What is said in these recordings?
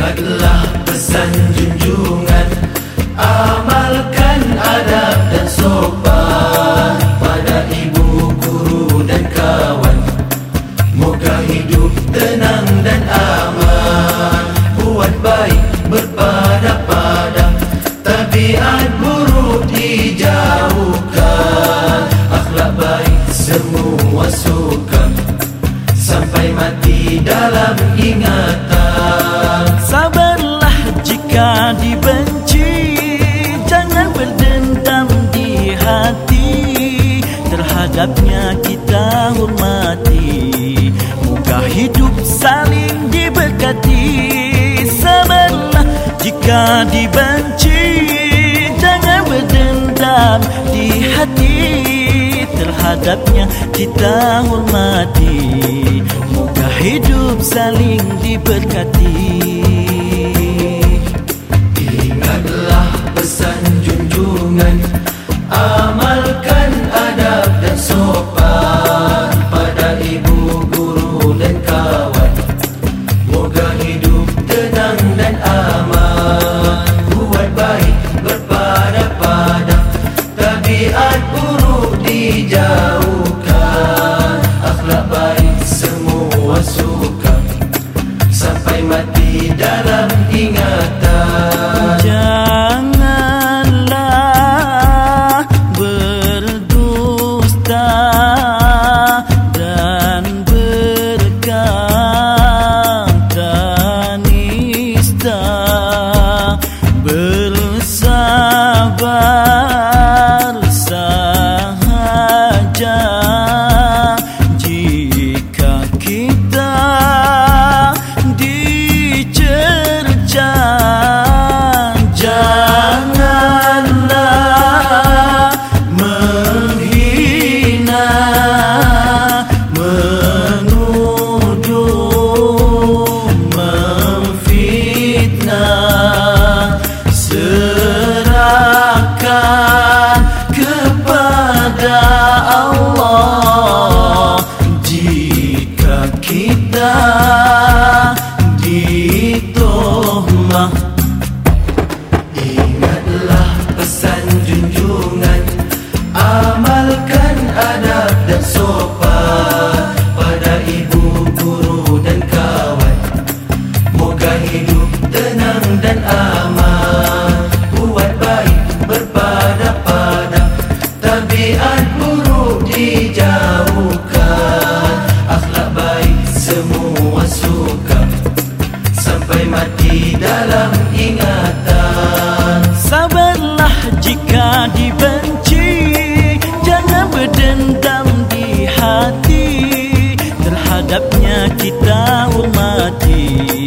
Ingatlah pesan junjungan. Amalkan adab dan sopan Pada ibu, guru dan kawan. Moga hidup tenang dan aman. Buat baik berpada pada Tabiat buruk dijauhkan. Akhlak baik semua suka. Sampai mati dalam ingatan jika dibenci Jangan berdendam di hati. Terhadapnya kita hormati. Moga hidup saling diberkati. Sabarlah jika dibenci Jangan berdendam di hati. Terhadapnya kita hormati. Moga hidup saling diberkati dalam ingatan. Janganlah berdusta dan berkata nista bersabar sahaja tenang dan aman. Buat baik berpada-pada. Tabiat buruk dijauhkan. Akhlak baik semua suka. Sampai mati dalam ingatan. Sabarlah jika dibenci. Jangan berdendam di hati. Terhadapnya kita hormati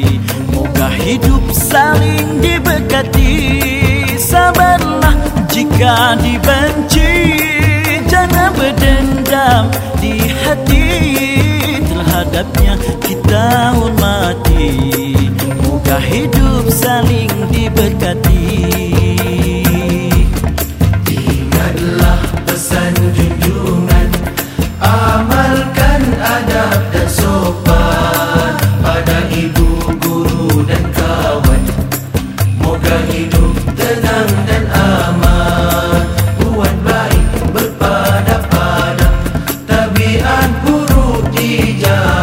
Moga hidup saling diberkati Sabarlah jika dibenci. Jangan berdendam di hati. Terhadapnya kita hormati. Moga hidup dijauhkan